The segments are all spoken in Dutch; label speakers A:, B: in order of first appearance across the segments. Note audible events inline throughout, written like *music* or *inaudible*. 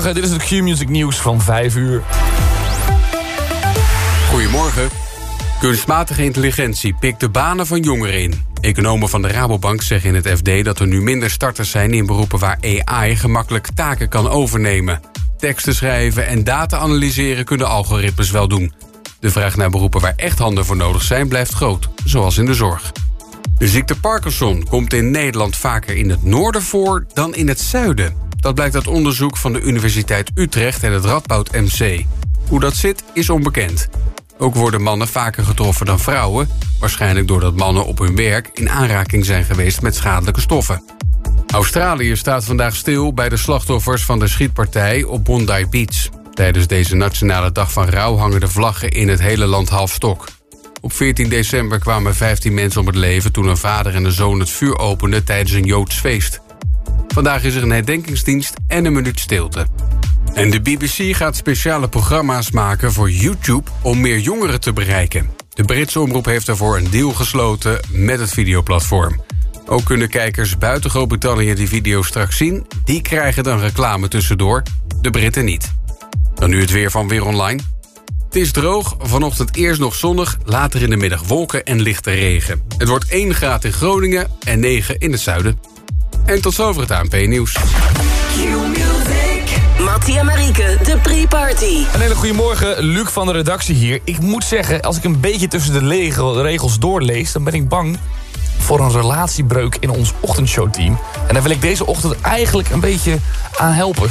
A: Dit is het Q-Music nieuws van 5 uur.
B: Goedemorgen. Kunstmatige intelligentie pikt de banen van jongeren in. Economen van de Rabobank zeggen in het FD dat er nu minder starters zijn in beroepen waar AI gemakkelijk taken kan overnemen. Teksten schrijven en data analyseren kunnen algoritmes wel doen. De vraag naar beroepen waar echt handen voor nodig zijn blijft groot, zoals in de zorg. De ziekte Parkinson komt in Nederland vaker in het noorden voor dan in het zuiden. Dat blijkt uit onderzoek van de Universiteit Utrecht en het Radboud MC. Hoe dat zit, is onbekend. Ook worden mannen vaker getroffen dan vrouwen... waarschijnlijk doordat mannen op hun werk in aanraking zijn geweest met schadelijke stoffen. Australië staat vandaag stil bij de slachtoffers van de schietpartij op Bondi Beach. Tijdens deze nationale dag van rouw hangen de vlaggen in het hele land half stok. Op 14 december kwamen 15 mensen om het leven toen een vader en een zoon het vuur openden tijdens een Joods feest. Vandaag is er een herdenkingsdienst en een minuut stilte. En de BBC gaat speciale programma's maken voor YouTube om meer jongeren te bereiken. De Britse omroep heeft daarvoor een deal gesloten met het videoplatform. Ook kunnen kijkers buiten Groot-Brittannië die video straks zien. Die krijgen dan reclame tussendoor, de Britten niet. Dan nu het weer van Weer Online. Het is droog, vanochtend eerst nog zonnig, later in de middag wolken en lichte regen. Het wordt 1 graad in Groningen en 9 in het zuiden. En tot zover het ANP-nieuws.
C: Mattie en Marieke, de pre-party.
A: Een hele goede morgen, Luc van de redactie hier. Ik moet zeggen, als ik een beetje tussen de regels doorlees... dan ben ik bang voor een relatiebreuk in ons ochtendshowteam. En daar wil ik deze ochtend eigenlijk een beetje aan helpen.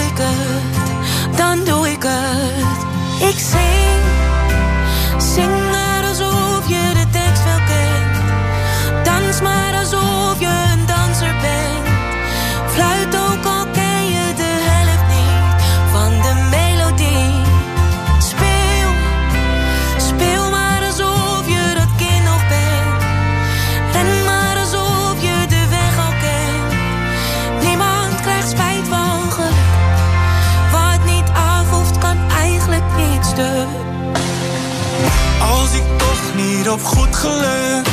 D: goed geluk.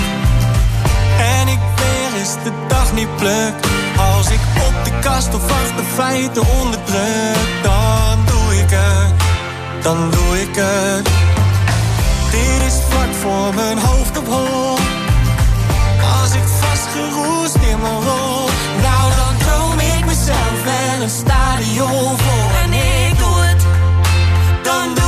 D: En ik weer eens de dag niet pluk. Als ik op de kast of achter feiten onderdruk Dan doe ik het, dan doe ik het. Dit is vlak voor mijn hoofd op hol. Als ik vastgeroest in mijn rol. Nou dan droom ik mezelf en een stadion vol En ik doe het, dan doe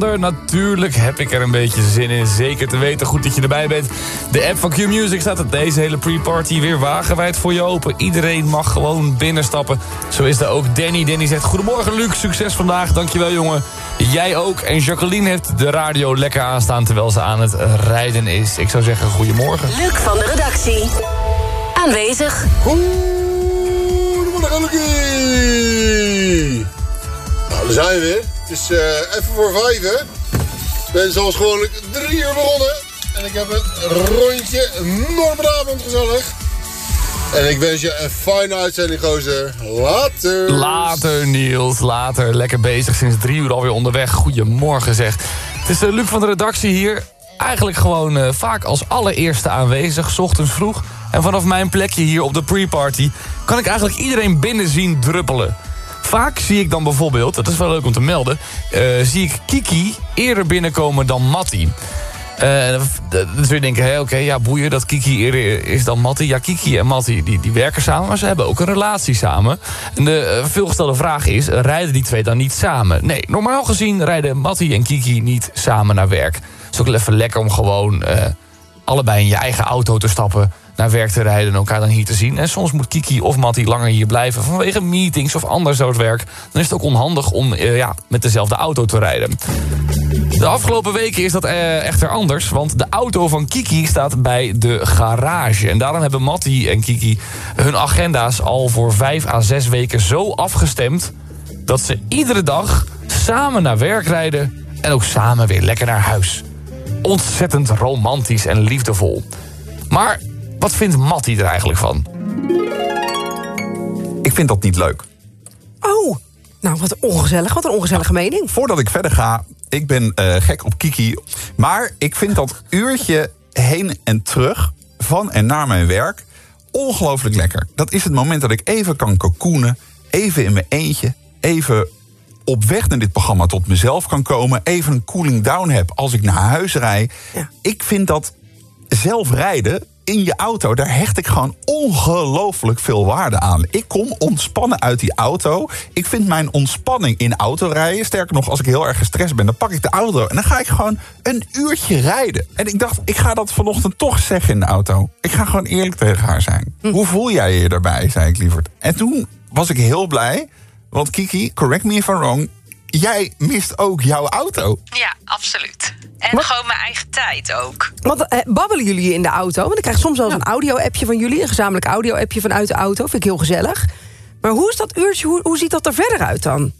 A: Sander. Natuurlijk heb ik er een beetje zin in. Zeker te weten. Goed dat je erbij bent. De app van Q-Music staat het deze hele pre-party weer wagenwijd voor je open. Iedereen mag gewoon binnenstappen. Zo is er ook Danny. Danny zegt, goedemorgen Luc, succes vandaag. Dankjewel jongen. Jij ook. En Jacqueline heeft de radio lekker aanstaan terwijl ze aan het rijden is. Ik zou zeggen, goedemorgen.
E: Luc van de redactie. Aanwezig.
F: Goedemorgen, Lucie! Nou, daar zijn we weer. Is eh, even voor vijf. Ik ben zoals gewoonlijk drie uur begonnen. En ik heb een rondje Noord-Brabant gezellig. En ik wens je een fijne uitzending, gozer. Later.
A: Later Niels, later. Lekker bezig, sinds drie uur alweer onderweg. Goedemorgen zeg. Het is eh, Luc van de redactie hier. Eigenlijk gewoon eh, vaak als allereerste aanwezig, 's ochtends vroeg. En vanaf mijn plekje hier op de pre-party... kan ik eigenlijk iedereen binnen zien druppelen. Vaak zie ik dan bijvoorbeeld, dat is wel leuk om te melden... eh, zie ik Kiki eerder binnenkomen dan Mattie. Eh, dan zul je denken, oké, ja, boeien dat Kiki eerder is dan Mattie. Ja, Kiki en Mattie die, die werken samen, maar ze hebben ook een relatie samen. En de eh, veelgestelde vraag is, rijden die twee dan niet samen? Nee, normaal gezien rijden Mattie en Kiki niet samen naar werk. Het is ook even lekker om gewoon eh, allebei in je eigen auto te stappen naar werk te rijden en elkaar dan hier te zien. En soms moet Kiki of Mattie langer hier blijven vanwege meetings of ander soort werk. Dan is het ook onhandig om eh, ja, met dezelfde auto te rijden. De afgelopen weken is dat eh, echter anders, want de auto van Kiki staat bij de garage. En daarom hebben Mattie en Kiki hun agenda's al voor vijf à zes weken zo afgestemd... dat ze iedere dag samen naar werk rijden en ook samen weer lekker naar huis. Ontzettend romantisch en liefdevol. Maar wat vindt Mattie er eigenlijk van?
G: Ik vind dat niet leuk.
H: Oh,
G: Nou, wat ongezellig. Wat een ongezellige mening.
I: Voordat ik verder ga, ik ben eh, gek op Kiki. Maar ik vind dat uurtje heen en terug, van en naar mijn werk, ongelooflijk lekker. Dat is het moment dat ik even kan cocoonen, even in mijn eentje, even op weg naar dit programma tot mezelf kan komen, even een cooling down heb als ik naar huis rijd. Ik vind dat zelf rijden in je auto, daar hecht ik gewoon ongelooflijk veel waarde aan. Ik kom ontspannen uit die auto. Ik vind mijn ontspanning in autorijden. Sterker nog, als ik heel erg gestrest ben, dan pak ik de auto en dan ga ik gewoon een uurtje rijden. En ik dacht, ik ga dat vanochtend toch zeggen in de auto. Ik ga gewoon eerlijk tegen haar zijn. Hoe voel jij je daarbij, zei ik lieverd. En toen was ik heel blij, want Kiki, correct me if I'm wrong, jij mist ook jouw auto.
J: Ja, absoluut. En gewoon mijn eigen tijd ook.
G: Want eh, babbelen jullie in de auto? Want ik krijg soms wel eens een audio-appje van jullie. Een gezamenlijk audio-appje vanuit de auto. Vind ik heel gezellig. Maar hoe is dat uurtje, hoe, hoe ziet dat er verder uit dan?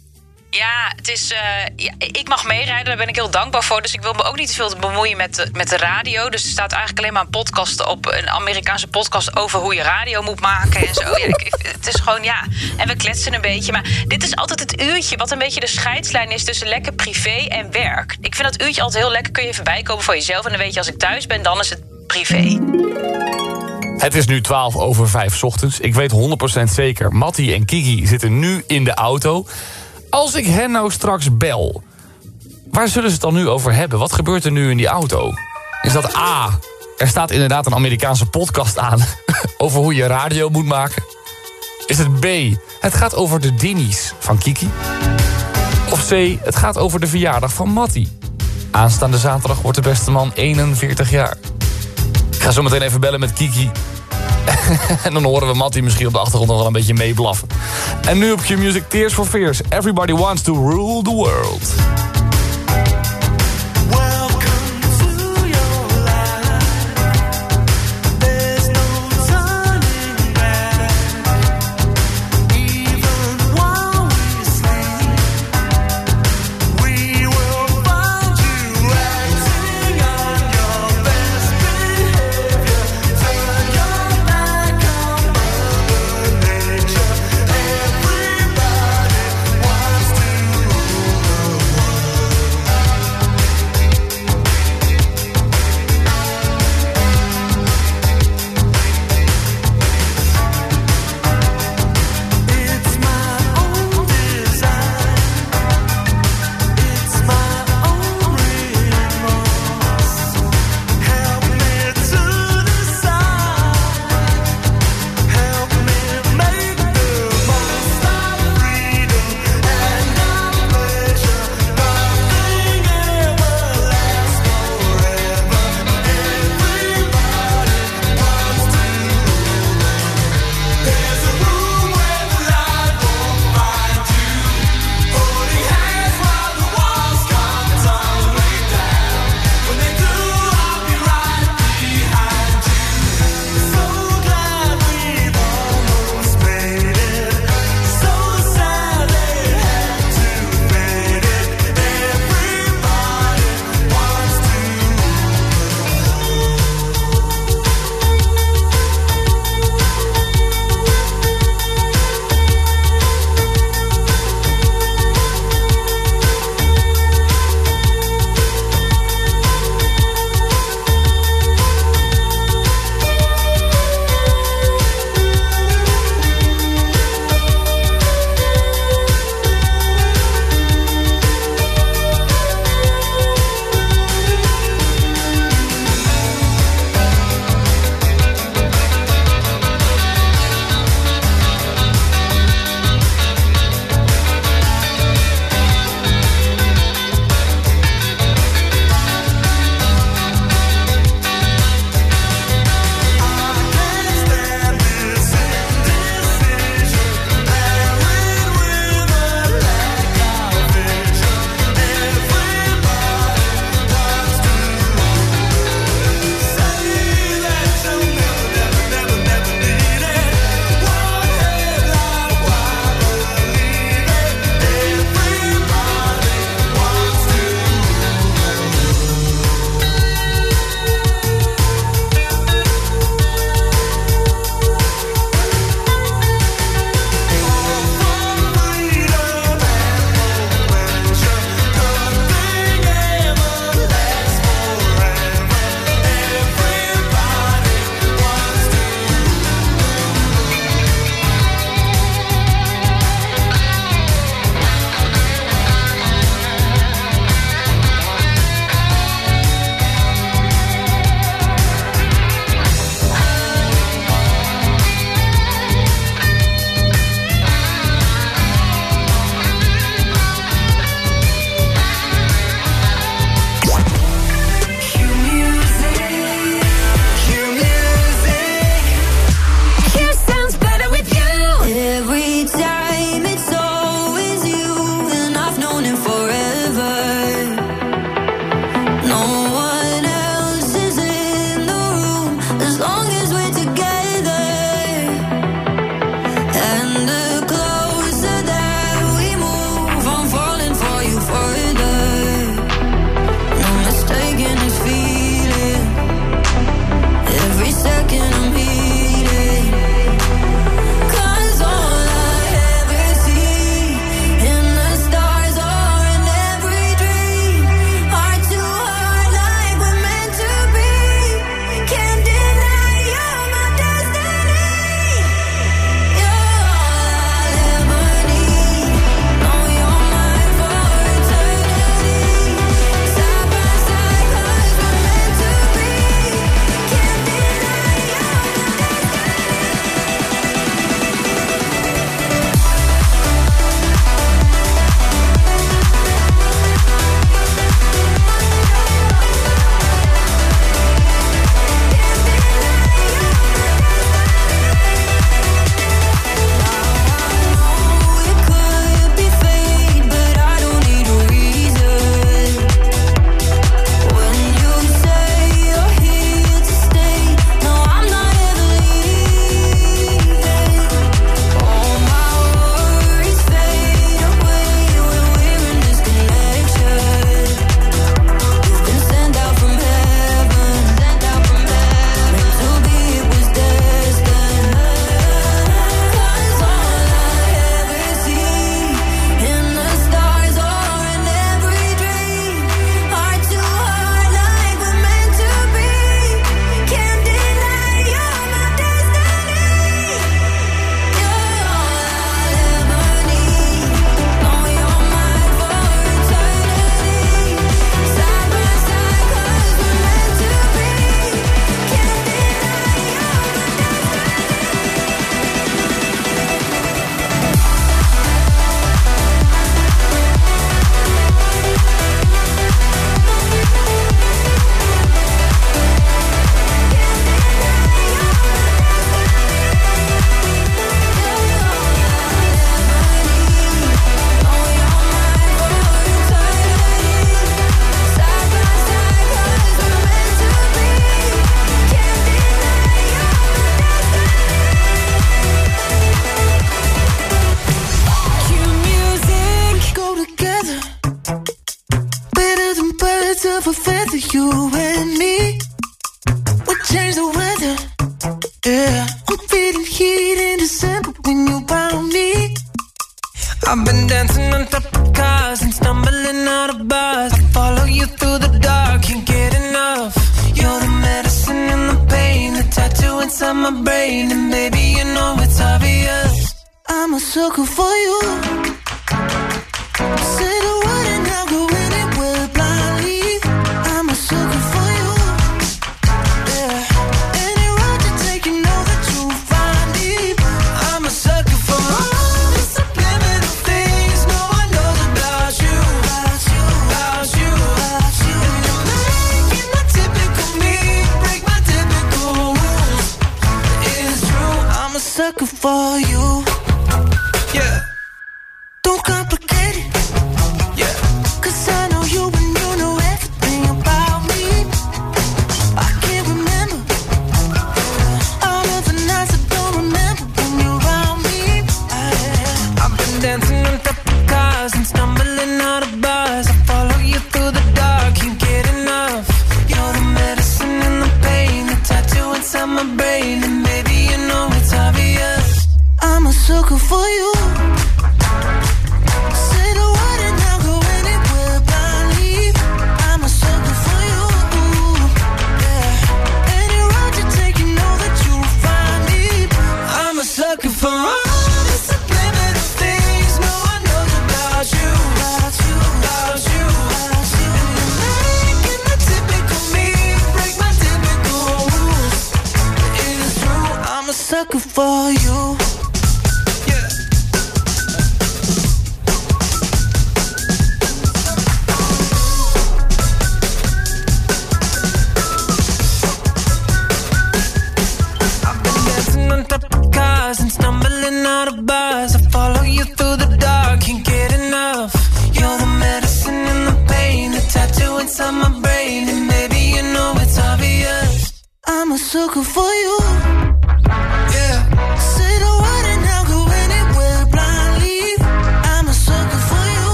J: Ja, het is, eh, ik mag meerijden, daar ben ik heel dankbaar voor. Dus ik wil me ook niet te veel bemoeien met de, met de radio. Dus er staat eigenlijk alleen maar een podcast op, een Amerikaanse podcast over hoe je radio moet maken en zo. Ja, ik- het is gewoon, ja. En we kletsen een beetje. Maar dit is altijd het uurtje wat een beetje de scheidslijn is tussen lekker privé en werk. Ik vind dat uurtje altijd heel lekker. Kun je even bijkomen voor jezelf. En dan weet je, als ik thuis ben, dan is het privé.
A: Het is nu 12 over 5 's ochtends. Ik weet 100% zeker, Mattie en Kiki zitten nu in de auto. Als ik hen nou straks bel, waar zullen ze het dan nu over hebben? Wat gebeurt er nu in die auto? Is dat A, er staat inderdaad een Amerikaanse podcast aan... *laughs* over hoe je radio moet maken? Is het B, het gaat over de dinnies van Kiki? Of C, het gaat over de verjaardag van Mattie? Aanstaande zaterdag wordt de beste man 41 jaar. Ik ga zo meteen even bellen met Kiki. *laughs* en dan horen we Mattie misschien op de achtergrond nog wel een beetje meeblaffen. En nu op Q-Music Tears for Fears. Everybody wants to rule the world.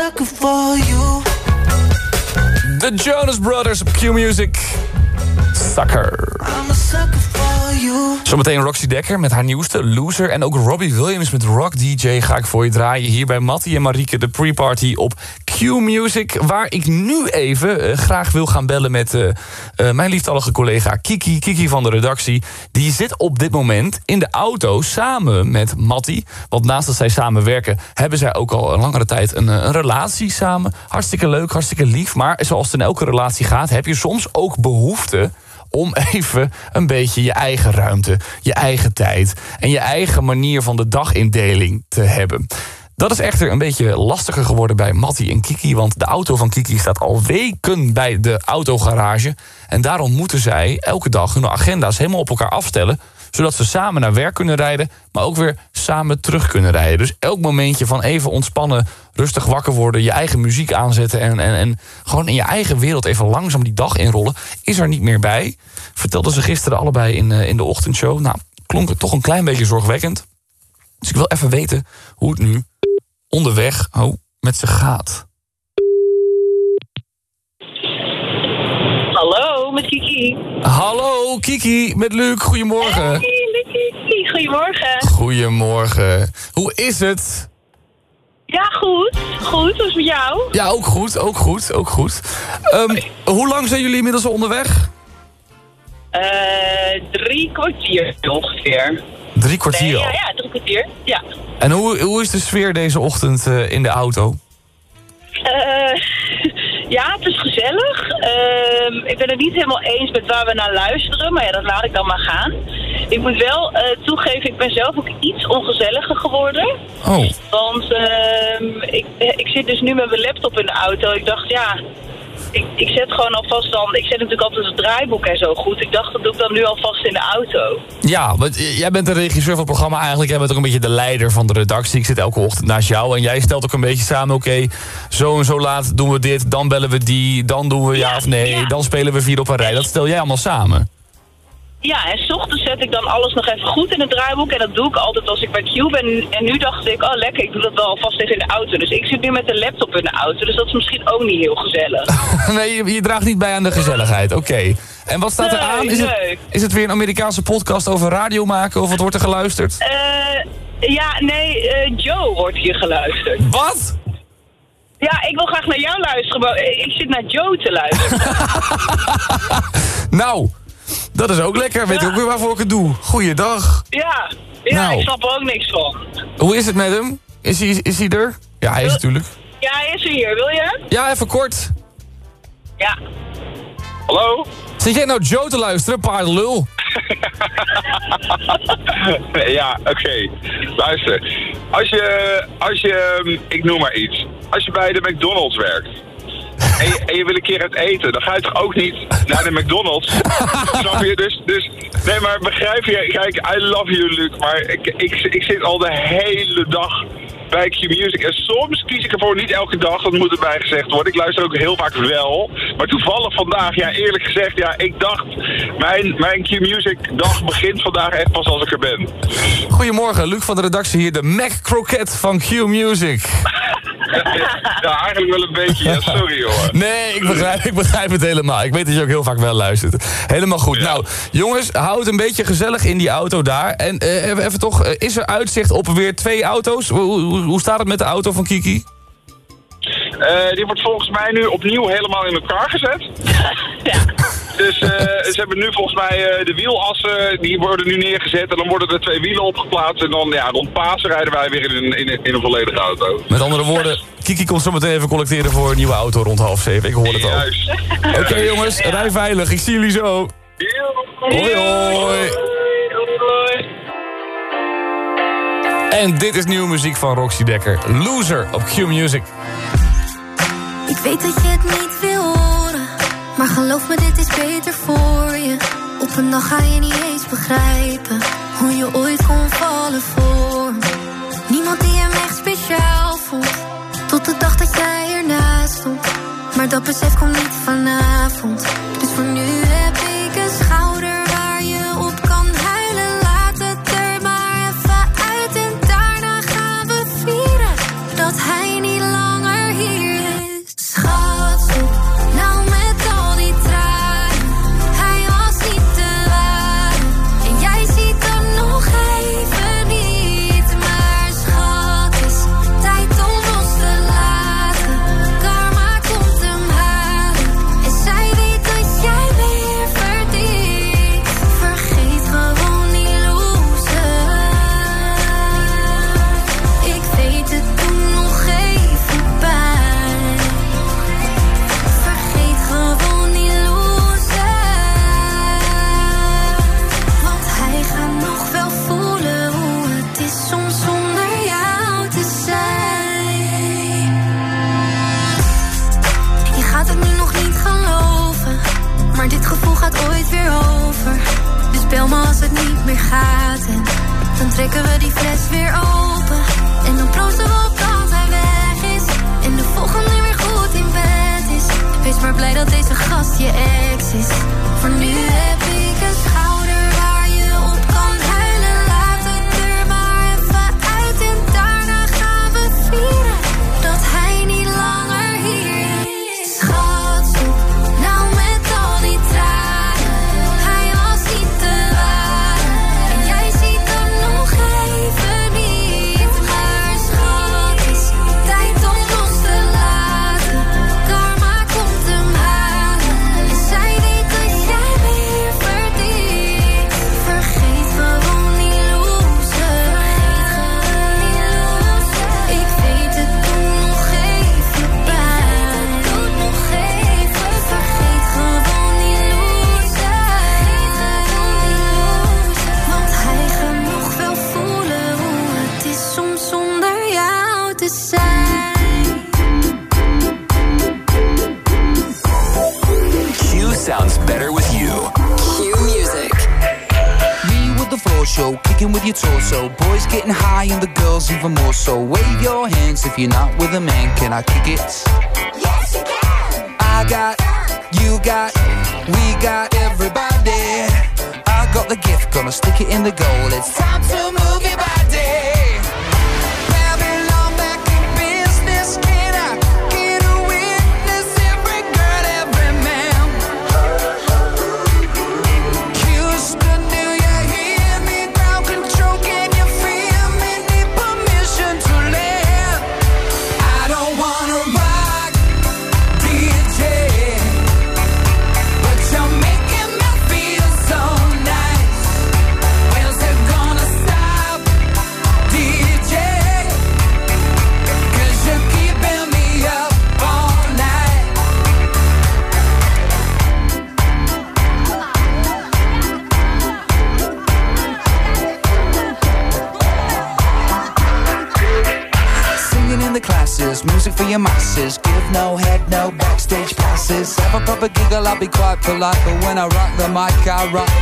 K: Sucker for you. The
A: Jonas Brothers op Q-Music. Sucker.
K: I'm a sucker for you.
A: Zometeen Roxy Dekker met haar nieuwste Loser. En ook Robbie Williams met Rock DJ ga ik voor je draaien. Hier bij Mattie en Marieke, de pre-party op Q-Music. Waar ik nu even eh, graag wil gaan bellen met eh, eh, mijn lieftallige collega Kiki. Kiki van de redactie. Die zit op dit moment in de auto samen met Mattie. Want naast dat zij samen werken, hebben zij ook al een langere tijd een, een relatie samen. Hartstikke leuk, hartstikke lief. Maar zoals het in elke relatie gaat, heb je soms ook behoefte om even een beetje je eigen ruimte, je eigen tijd en je eigen manier van de dagindeling te hebben. Dat is echter een beetje lastiger geworden bij Mattie en Kiki, want de auto van Kiki staat al weken bij de autogarage. En daarom moeten zij elke dag hun agenda's helemaal op elkaar afstellen, zodat ze samen naar werk kunnen rijden, maar ook weer samen terug kunnen rijden. Dus elk momentje van even ontspannen, rustig wakker worden, je eigen muziek aanzetten en, en, en gewoon in je eigen wereld even langzaam die dag inrollen, is er niet meer bij. Vertelden ze gisteren allebei in, eh, in de ochtendshow. Nou, klonk het toch een klein beetje zorgwekkend. Dus ik wil even weten hoe het nu onderweg oh, met ze gaat.
L: Hallo, met Kiki.
A: Hallo, Kiki, met Luc. Goedemorgen.
L: Hey, Kiki. Goedemorgen.
A: Goedemorgen. Hoe is het?
L: Ja, goed. Goed, hoe is het met jou?
A: Ja, ook goed, ook goed, ook goed. Ehm, hoe lang zijn jullie inmiddels onderweg?
L: Eh, drie kwartier ongeveer.
A: Drie kwartier
L: Nee, ja, ja, drie kwartier. Ja.
A: En hoe, hoe is de sfeer deze ochtend eh, in de auto?
L: Eh, ja, het is gezellig. Ehm, ik ben het niet helemaal eens met waar we naar luisteren, maar ja, dat laat ik dan maar gaan. Ik moet wel eh, toegeven, ik ben zelf ook iets ongezelliger geworden.
A: Oh.
L: Want ehm, ik, ik zit dus nu met mijn laptop in de auto. Ik dacht, ja, ik, ik zet gewoon alvast dan... Ik zet natuurlijk altijd het draaiboek en zo goed. Ik dacht, dat doe ik dan nu alvast in de auto.
A: Ja, want j- jij bent de regisseur van het programma eigenlijk. Jij bent ook een beetje de leider van de redactie. Ik zit elke ochtend naast jou. En jij stelt ook een beetje samen, oké, zo en zo laat doen we dit. Dan bellen we die, dan doen we ja, of nee. Dan spelen we vier op een rij. Dat stel jij allemaal samen.
L: Ja, en s ochtends zet ik dan alles nog even goed in het draaiboek. En dat doe ik altijd als ik bij Q ben. En nu dacht ik, oh lekker, ik doe dat wel alvast even in de auto. Dus ik zit nu met de laptop in de auto. Dus dat is misschien ook niet heel gezellig. *laughs*
A: nee, je, je draagt niet bij aan de gezelligheid. Oké. En wat staat er aan? Is het, is het weer een Amerikaanse podcast over radio maken? Of wat wordt er geluisterd?
L: Eh, ja, nee, eh, Joe wordt hier geluisterd.
A: Wat?
L: Ja, ik wil graag naar jou luisteren, maar ik zit naar Joe te luisteren. *laughs*
A: Nou, dat is ook lekker. Weet je ook weer waarvoor ik het doe. Goeiedag.
L: ja, ja
A: Nou.
L: ik snap er ook niks van.
A: Hoe is het met hem? Is hij, is hij er? Ja, hij is natuurlijk.
L: Ja, hij is er hier, wil je?
A: Ja, even kort.
L: Ja.
M: Hallo?
A: Zit jij nou Joe te luisteren, paardenlul? *laughs*
M: ja, oké. Luister. Als je, als je, ik noem maar iets. Als je bij de McDonald's werkt. En je, en je wil een keer uit eten, dan ga je toch ook niet naar de McDonald's? *laughs* Snap je? Dus, dus, nee, maar begrijp je? Kijk, I love you, Luc, maar ik, ik, ik zit al de hele dag bij Q-Music. En soms kies ik ervoor, niet elke dag, dat moet erbij gezegd worden. Ik luister ook heel vaak wel. Maar toevallig vandaag, ja, eerlijk gezegd, ja, ik dacht, mijn, mijn Q-Music dag begint vandaag echt pas als ik er ben.
A: Goedemorgen, Luc van de redactie hier, de Mac Croquette van Q Music. *laughs* *laughs*
M: Ja, eigenlijk wel een beetje, ja, sorry hoor.
A: Nee, ik begrijp, ik begrijp het helemaal. Ik weet dat je ook heel vaak wel luistert. Helemaal goed. Nou, jongens, hou het een beetje gezellig in die auto daar. En eh, even, toch, eh, is er uitzicht op weer twee auto's? Hoe, hoe, hoe staat het met de auto van Kiki?
M: Eh, die wordt volgens mij nu opnieuw helemaal in elkaar gezet. *laughs* Dus eh, ze hebben nu volgens mij eh, de wielassen, die worden nu neergezet. En dan worden er twee wielen opgeplaatst. En dan ja, rond Pasen rijden wij weer in een, in in een volledige auto.
A: Met andere woorden, Kiki komt zo meteen even collecteren voor een nieuwe auto rond half zeven. Ik hoor het al.
M: Juist.
A: Oké jongens, rij veilig. Ik zie jullie zo. Hoi hoi. En dit is nieuwe muziek van Roxy Dekker. Loser op Q Music.
N: Ik weet dat je het niet wil horen, maar geloof me, dit is beter voor je. Op een dag ga je niet eens begrijpen hoe je ooit kon vallen voor. Niemand die hem echt speciaal vond, tot de dag dat jij ernaast stond. Maar dat besef komt niet vanavond, dus voor nu.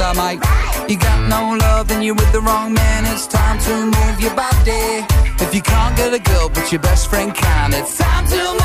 O: I might. You got no love, then you're with the wrong man. It's time to move your body. If you can't get a girl, but your best friend can, it's time to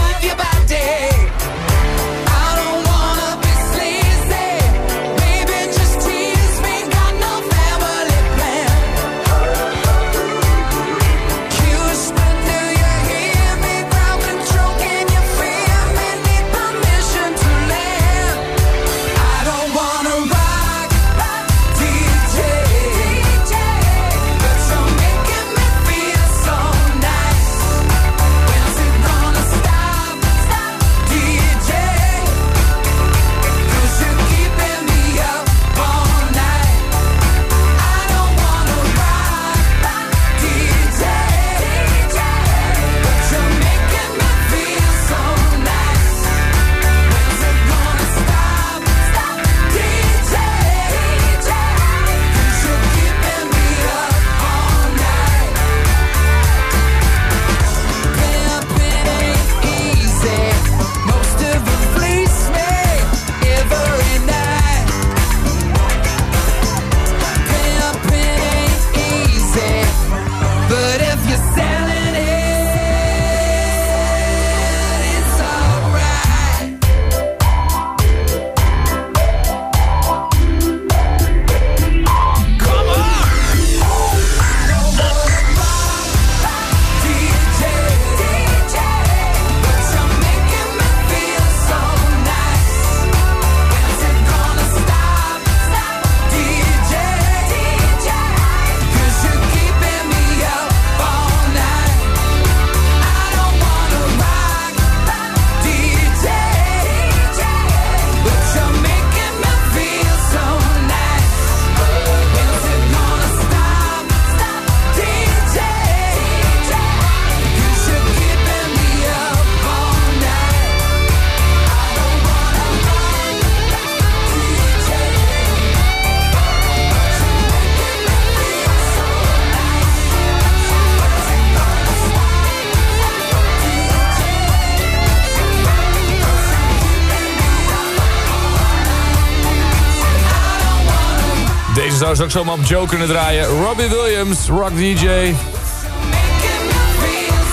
A: trouwens ook zomaar op Joe kunnen draaien. Robbie Williams, Rock DJ.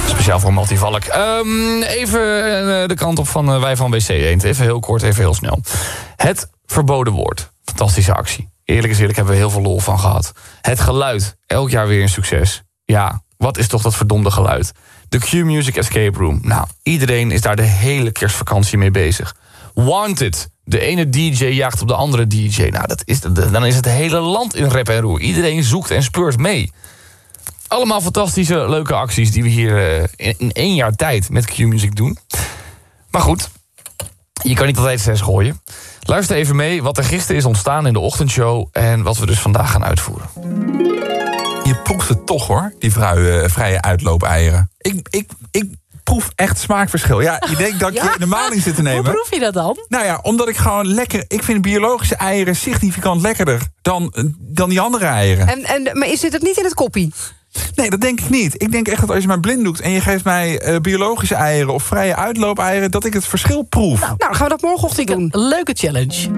A: Speciaal voor Multivalk. Ehm even eh, de kant op van eh, wij van WC. Even heel kort, even heel snel. Het verboden woord. Fantastische actie. Eerlijk is eerlijk hebben we heel veel lol van gehad. Het geluid. Elk jaar weer een succes. Ja, wat is toch dat verdomde geluid? De Q-Music Escape Room. Nou, iedereen is daar de hele kerstvakantie mee bezig. Wanted. De ene DJ jaagt op de andere DJ. Nou, dat is, dan is het hele land in rep en roer. Iedereen zoekt en speurt mee. Allemaal fantastische, leuke acties die we hier eh, in, één jaar tijd met Q-Music doen. Maar goed, je kan niet altijd zes gooien. Luister even mee wat er gisteren is ontstaan in de ochtendshow... en wat we dus vandaag gaan uitvoeren.
I: Je proeft het toch hoor, die vrije, vrije uitloopeieren. Ik, ik, ik proef echt smaakverschil. Ja, je denkt dat je *laughs*
P: Ja?
I: in de maling zit te nemen.
P: Hoe proef je dat dan?
I: Nou ja, omdat ik gewoon lekker... Ik vind biologische eieren significant lekkerder dan, dan die andere eieren.
G: En, en, maar is dit het niet in het koppie?
I: Nee, dat denk ik niet. Ik denk echt dat als je mij blind doet en je geeft mij eh, biologische eieren of vrije uitloopeieren, dat ik het verschil proef.
G: Nou, dan gaan we dat morgenochtend doen.
P: Leuke challenge.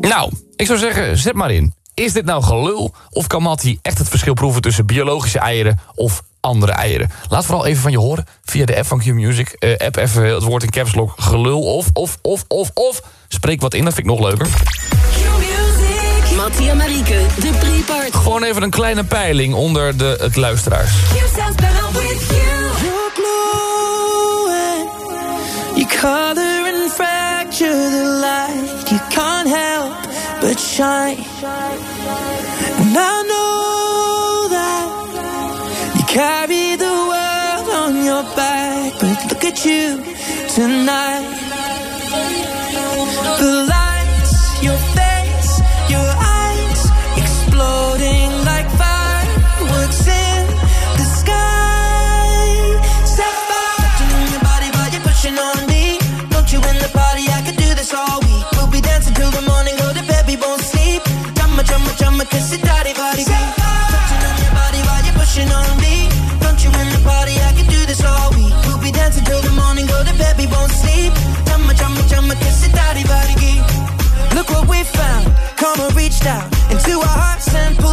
A: Nou, ik zou zeggen, zet maar in. Is dit nou gelul of kan Mattie echt het verschil proeven... tussen biologische eieren of andere eieren? Laat vooral even van je horen via de app van Q-Music. Eh, app even het woord in caps lock gelul of, of, of, of, of. Spreek wat in, dat vind ik nog leuker.
E: Marieke, de pre-part.
A: Gewoon even een kleine peiling onder de het luisteraars.
K: You color and fracture the light. You can't help but shine. Carry the world on your back. But look at you tonight. The lights, your face, your eyes exploding like fireworks in the sky. Sapphire, touching on your body while you're pushing on me. Don't you in the party? I could do this all week. We'll be dancing till the morning, go to bed, we won't sleep. Chumma, chumma, chumma, kiss it,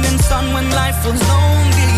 Q: Morning sun when life was lonely.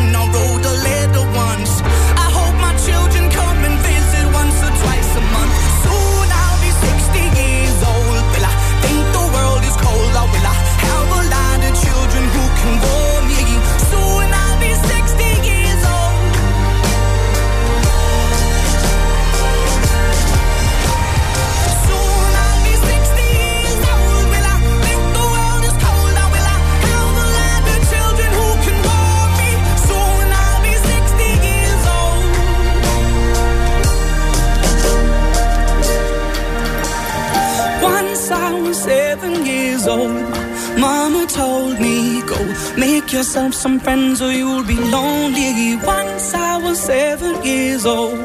Q: years Mama told me, Go make yourself some friends or you'll be lonely. Once I was seven years old.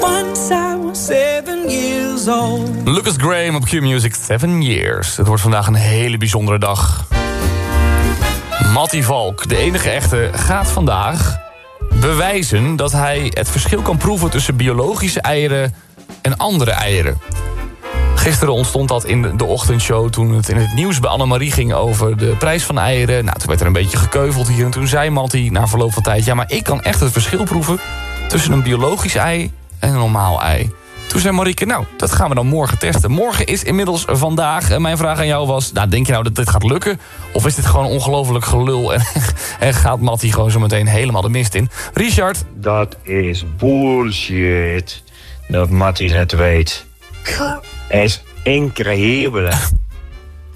Q: Once I was seven years old.
A: Lucas Graham op Q-Music, 7 years. Het wordt vandaag een hele bijzondere dag. Matty Valk, de enige echte, gaat vandaag bewijzen... dat hij het verschil kan proeven tussen biologische eieren en andere eieren. Gisteren ontstond dat in de ochtendshow toen het in het nieuws bij Annemarie ging over de prijs van eieren. Nou, toen werd er een beetje gekeuveld hier en toen zei Matty na verloop van tijd... ja, maar ik kan echt het verschil proeven tussen een biologisch ei en een normaal ei. Toen zei Marieke, nou, dat gaan we dan morgen testen. Morgen is inmiddels vandaag. En mijn vraag aan jou was, nou, denk je nou dat dit gaat lukken? Of is dit gewoon ongelooflijk gelul en, *laughs* en gaat Matty gewoon zo meteen helemaal de mist in? Richard?
R: Dat is bullshit. Dat Matty het weet. Es increíble.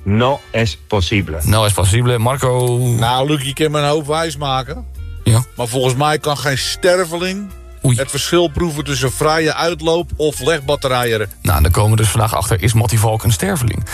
R: No es posible.
A: No es possible. Marco?
S: Nou, Luc, je kan me een hoop wijs maken.
A: Ja.
S: Maar volgens mij kan geen sterveling het verschil proeven tussen vrije uitloop of legbatterijen.
A: Nou, dan komen we dus vandaag achter, is Matty Valk een sterveling?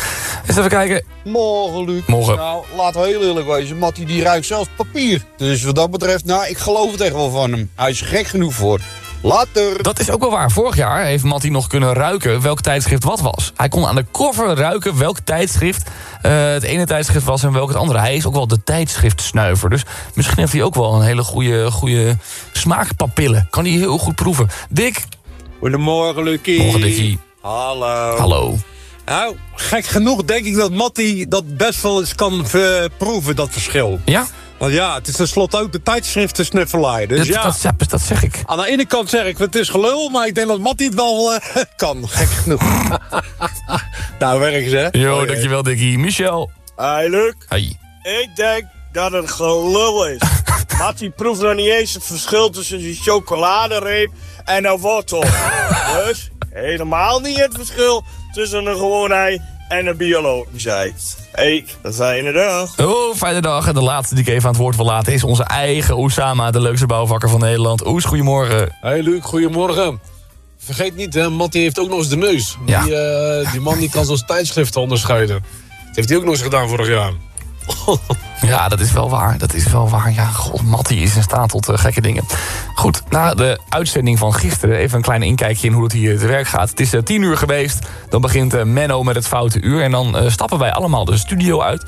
A: Eens even kijken.
S: Morgen, Luc.
A: Morgen.
S: Nou, laten we heel eerlijk wezen. Mattie die ruikt zelfs papier. Dus wat dat betreft, nou, ik geloof het echt wel van hem. Hij is gek genoeg voor. Later.
A: Dat is ook wel waar. Vorig jaar heeft Matty nog kunnen ruiken welk tijdschrift wat was. Hij kon aan de cover ruiken welk tijdschrift eh, het ene tijdschrift was en welk het andere. Hij is ook wel de tijdschriftsnuiver. Dus misschien heeft hij ook wel een hele goede, goede smaakpapillen. Kan hij heel goed proeven. Dick?
S: Goedemorgen, Lucie.
A: Morgen, Dickie.
S: Hallo.
A: Hallo.
S: Nou, gek genoeg denk ik dat Matty dat best wel eens kan eh, proeven, dat verschil.
A: Ja?
S: Want ja, het is tenslotte ook de tijdschriftensnuffelaar. Dus
A: Dat-
S: ja.
A: dat- dat zeg ik.
S: Aan de ene kant zeg ik, het is gelul, maar ik denk dat Mattie het wel eh, *laughs* kan. Gek genoeg. *laughs* nou, werk ze.
A: Yo, dankjewel Dickie. Michel.
H: Hey, Luc.
A: Hey.
H: Ik denk dat het gelul is. *laughs* Mattie proeft nog niet eens het verschil tussen die chocoladereep en een wortel. dus helemaal niet het verschil tussen een gewoon ei en een biologisch ei. Hé, dat zijn de dag.
A: Oh, fijne dag. En de laatste die ik even aan het woord wil laten is onze eigen Osama, de leukste bouwvakker van Nederland. Oes, goedemorgen.
T: Hey Luc, goedemorgen. Vergeet niet, hè, Mattie heeft ook nog eens de neus.
A: Ja.
T: Die, eh, die man die kan zoals tijdschriften onderscheiden. Dat heeft hij ook nog eens gedaan vorig jaar. *laughs*
A: Ja, dat is wel waar. Dat is wel waar. Ja, god, Mattie is in staat tot eh, gekke dingen. Goed, na de uitzending van gisteren... even een klein inkijkje in hoe het hier te werk gaat. Het is eh, tien uur geweest. Dan begint eh, Menno met het foute uur. En dan stappen wij allemaal de studio uit.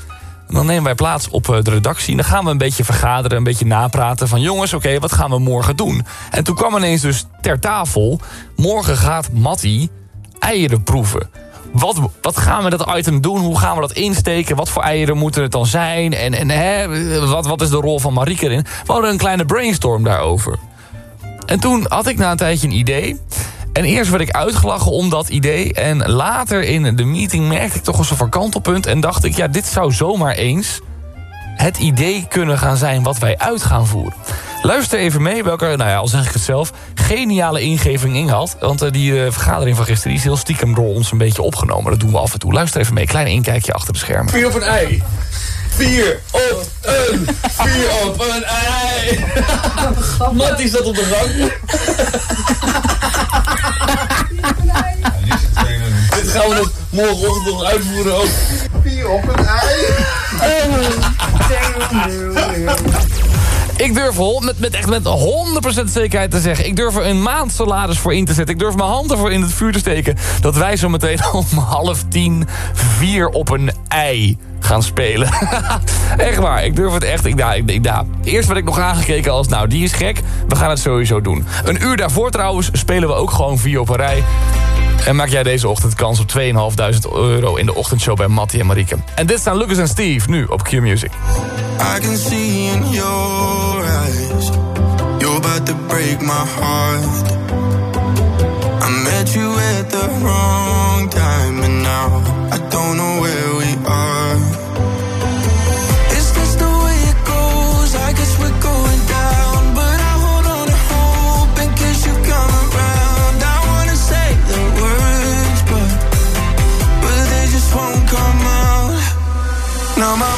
A: En dan nemen wij plaats op de redactie. En dan gaan we een beetje vergaderen, een beetje napraten... van jongens, oké, wat gaan we morgen doen? En toen kwam ineens dus ter tafel... morgen gaat Mattie eieren proeven. Wat, wat gaan we dat item doen? Hoe gaan we dat insteken? Wat voor eieren moeten het dan zijn? En, en hè, wat, wat is de rol van Marieke erin? We hadden een kleine brainstorm daarover. En toen had ik na een tijdje een idee. En eerst werd ik uitgelachen om dat idee. En later in de meeting merkte ik toch een van kantelpunt. En dacht ik, ja, dit zou zomaar eens het idee kunnen gaan zijn wat wij uit gaan voeren. Luister even mee welke, nou ja, al zeg ik het zelf... geniale ingeving in had. Want eh, die eh, vergadering van gisteren die is heel stiekem door ons een beetje opgenomen. Dat doen we af en toe. Luister even mee, klein inkijkje achter de schermen.
U: Vier op een ei. Vier op een. Vier op een ei. Mattie staat op de gang. Dit gaan we morgenochtend nog uitvoeren ook.
F: Vier op een ei.
A: Ik durf met, met echt met 100% zekerheid te zeggen... ik durf er een maand salaris voor in te zetten. Ik durf mijn hand ervoor in het vuur te steken... dat wij zo meteen *laughs* om half tien vier op een ei gaan spelen. *laughs* echt waar, ik durf het echt. Ik, nou, ik, ik, nou, eerst werd ik nog aangekeken als, nou, die is gek. We gaan het sowieso doen. Een uur daarvoor trouwens spelen we ook gewoon vier op een rij. En maak jij deze ochtend kans op 2.500 euro in de ochtendshow bij Mattie en Marieke. En dit staan Lucas en Steve nu op Q Music.
V: I can see in your eyes You're about to break my heart I met you at the wrong time And now I don't know where Now my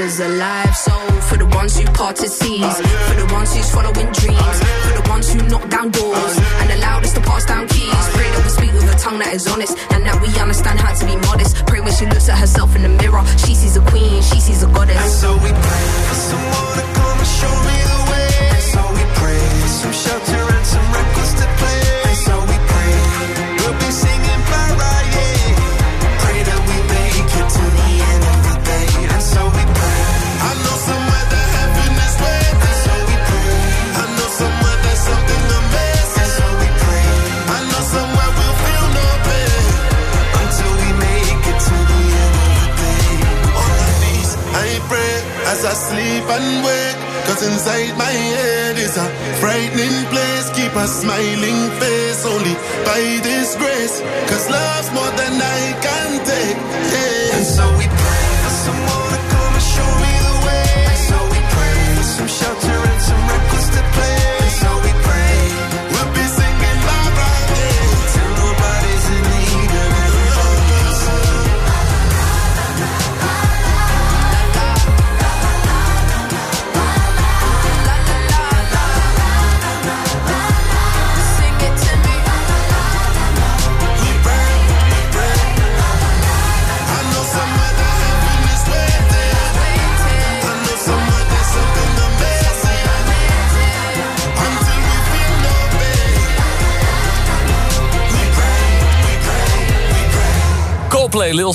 V: sisters alive.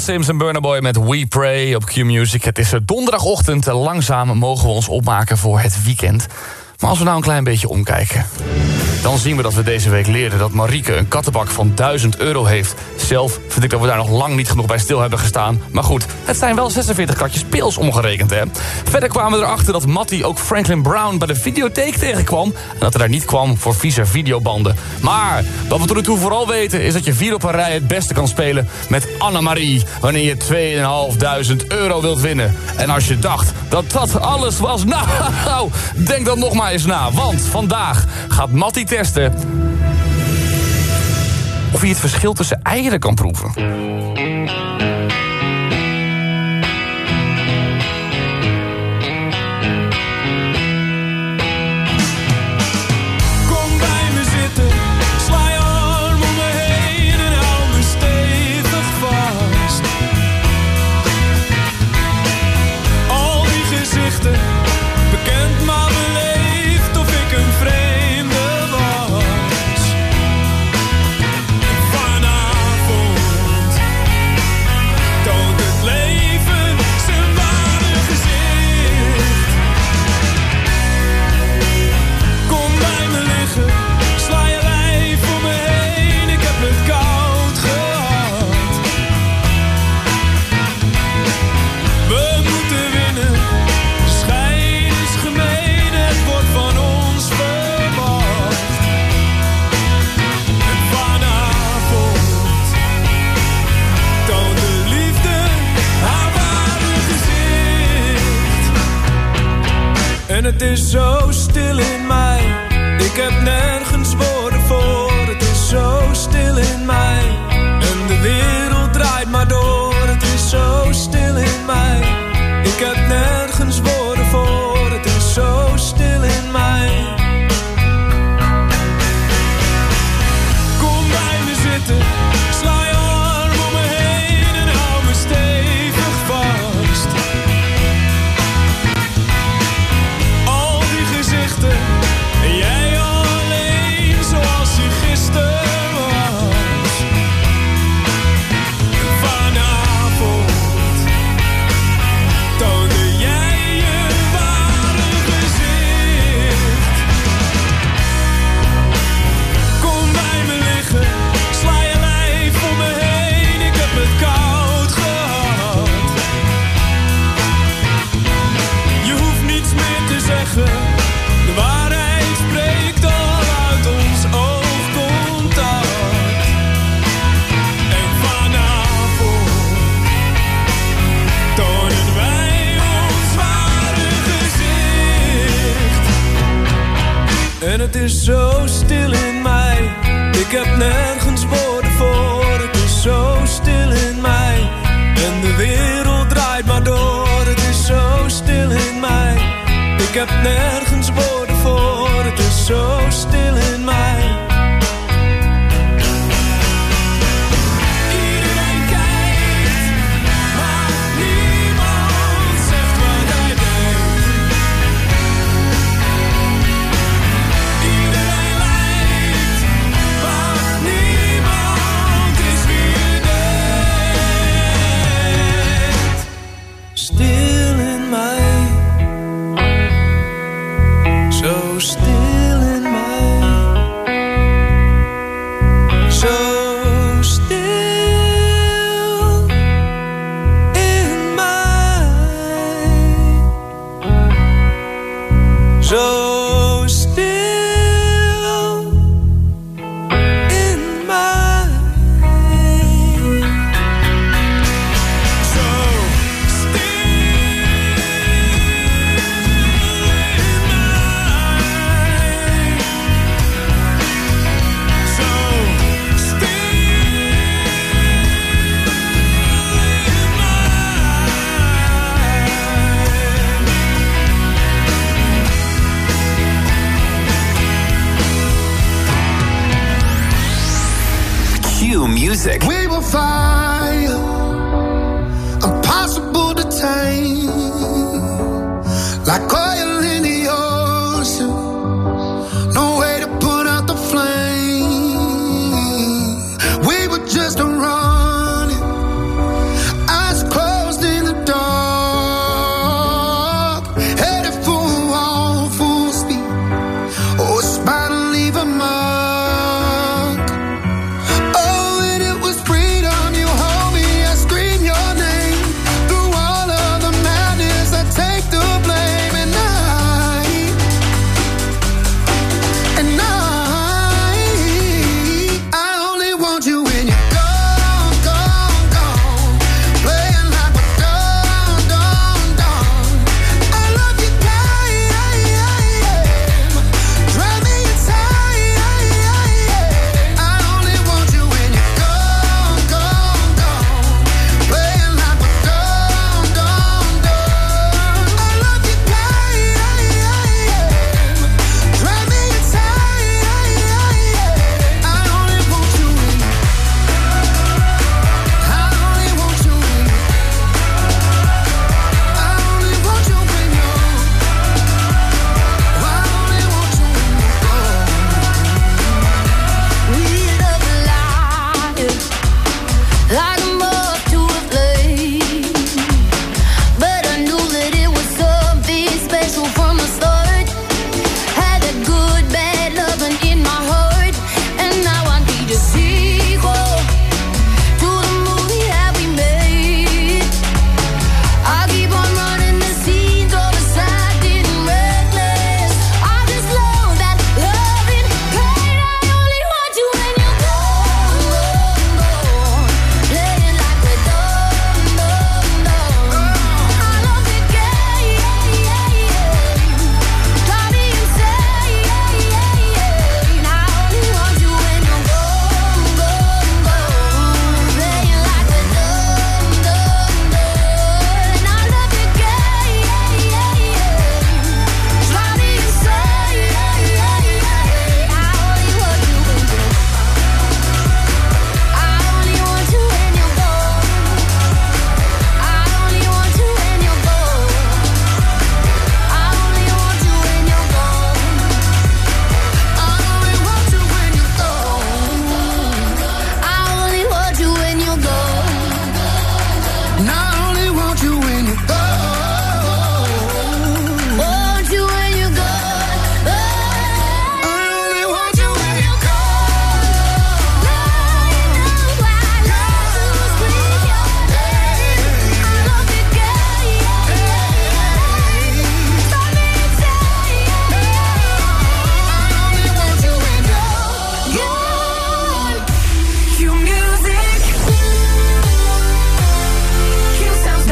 A: Sims en Burner Boy met We Pray op Q-Music. Het is eh, donderdagochtend. Langzaam mogen we ons opmaken voor het weekend. Maar als we nou een klein beetje omkijken... dan zien we dat we deze week leerden dat Marieke een kattenbak van 1000 euro heeft... Zelf vind ik dat we daar nog lang niet genoeg bij stil hebben gestaan. Maar goed, het zijn wel 46 kratjes pils omgerekend, hè. Verder kwamen we erachter dat Matty ook Franklin Brown bij de videotheek tegenkwam... en dat hij daar niet kwam voor vieze videobanden. Maar wat we tot nu toe vooral weten is dat je vier op een rij het beste kan spelen met Annemarie... wanneer je 2.500 euro wilt winnen. En als je dacht dat dat alles was, *laughs* nou, denk dan nog maar eens na. Want vandaag gaat Matty testen of je het verschil tussen eieren kan proeven.
D: Het is